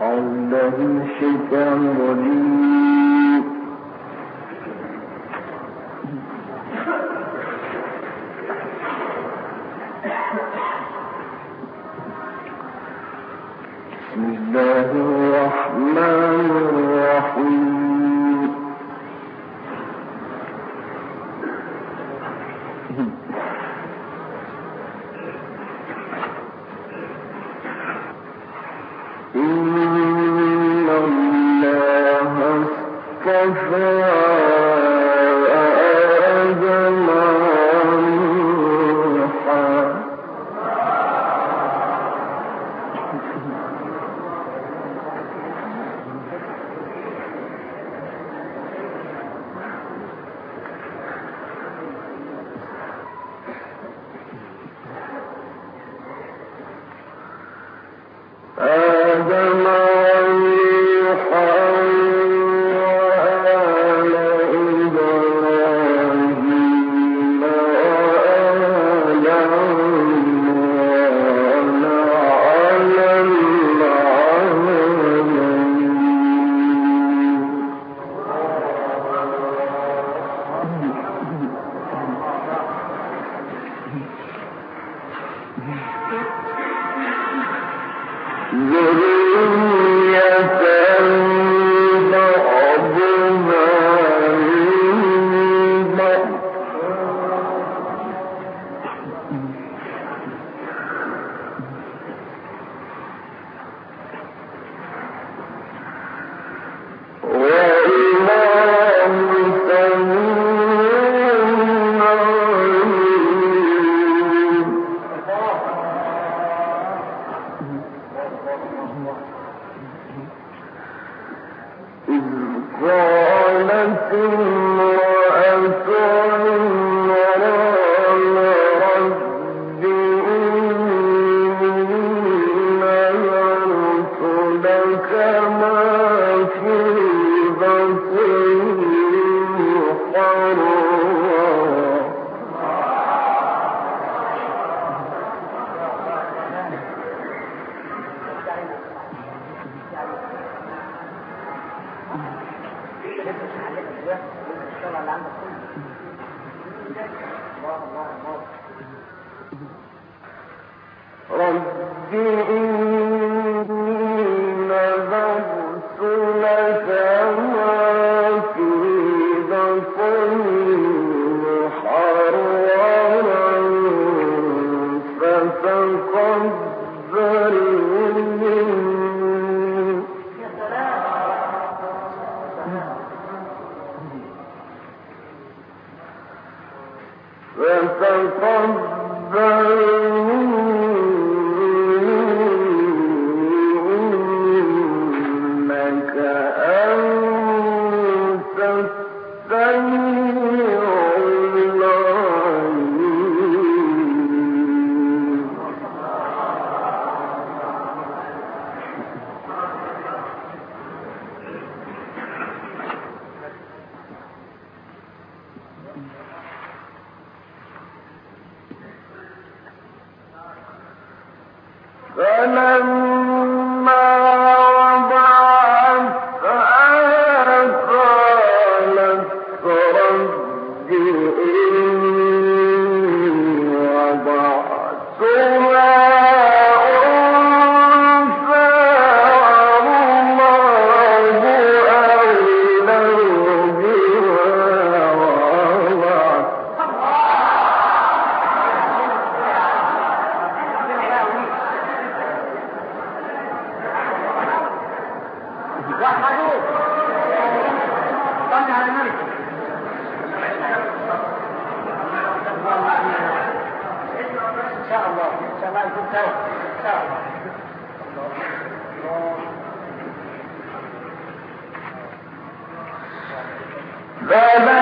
عندهم شتم وليم رب فلما فبدأ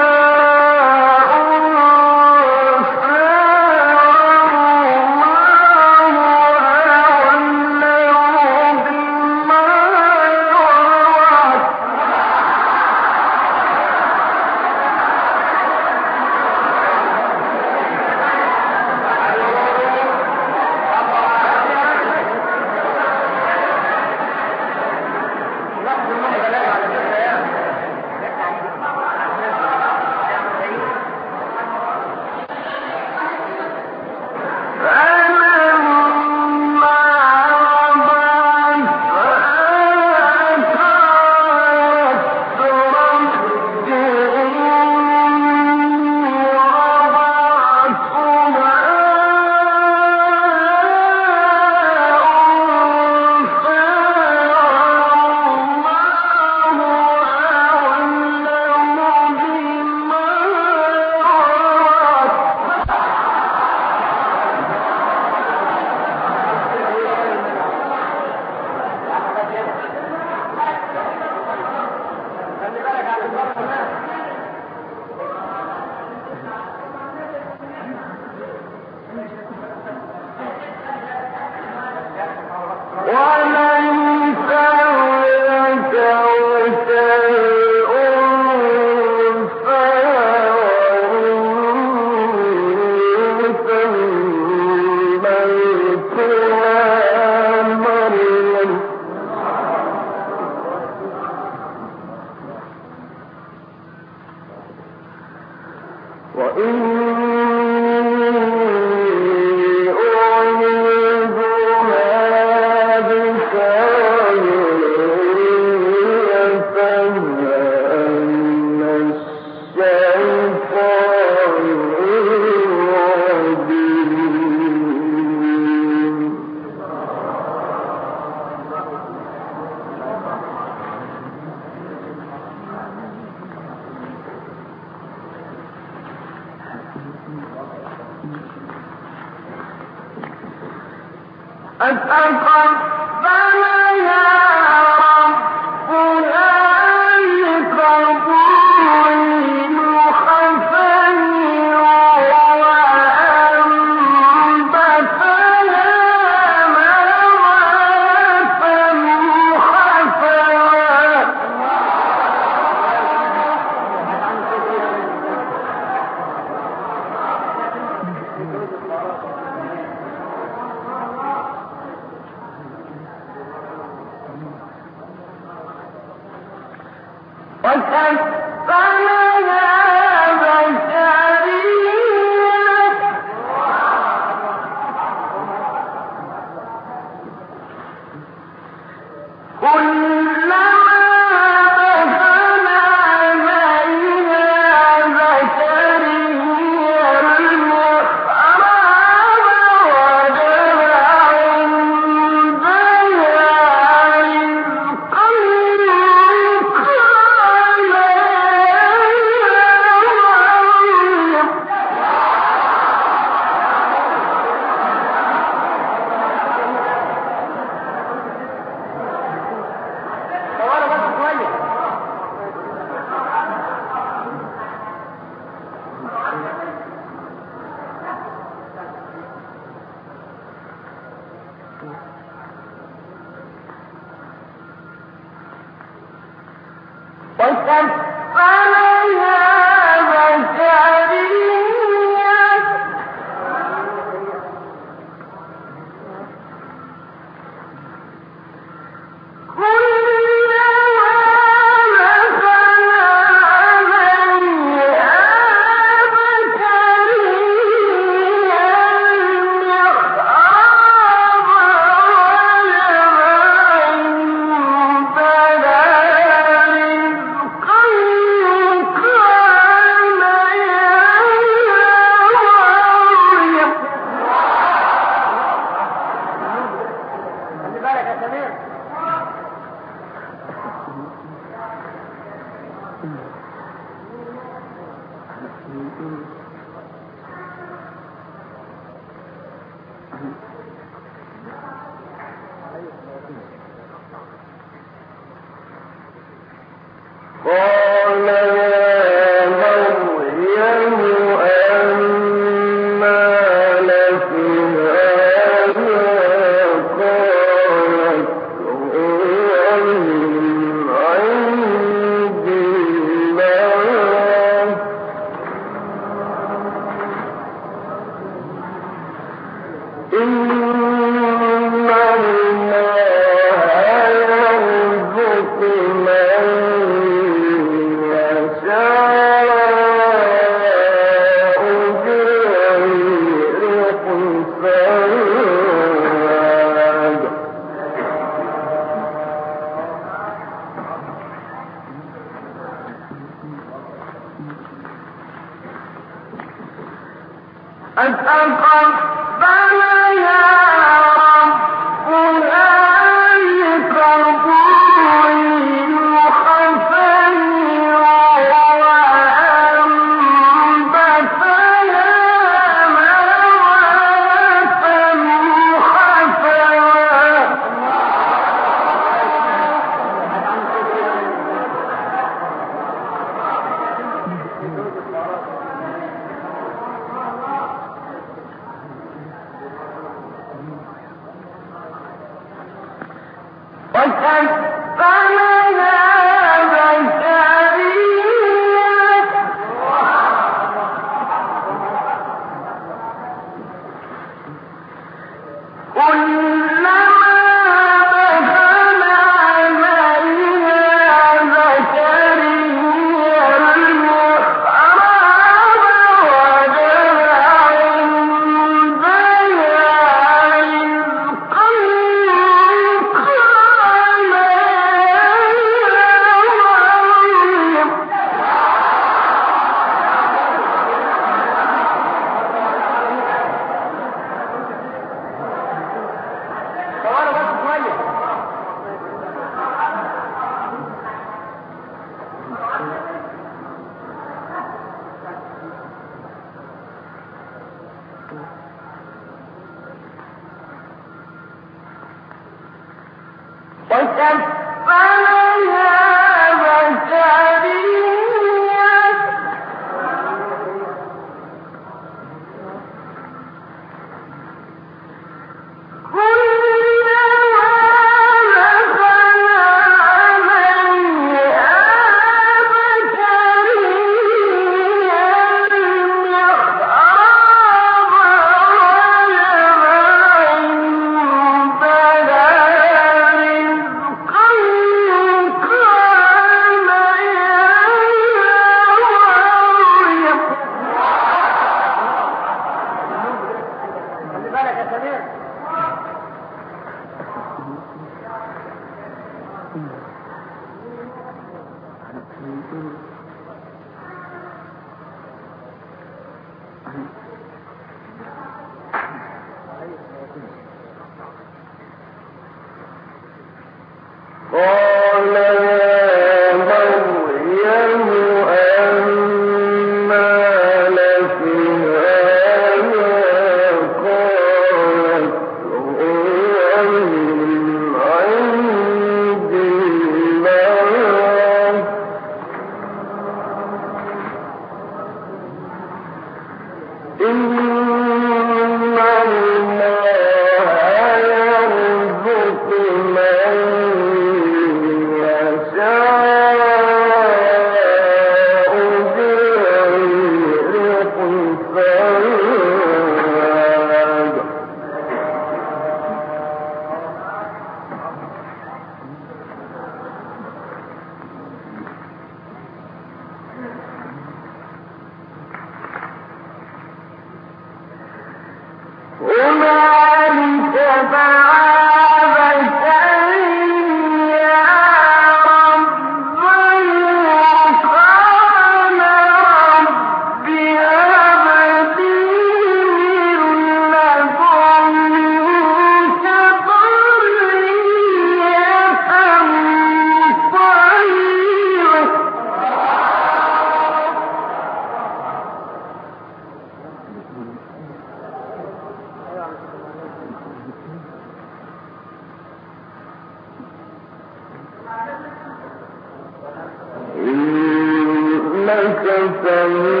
قال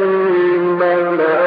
من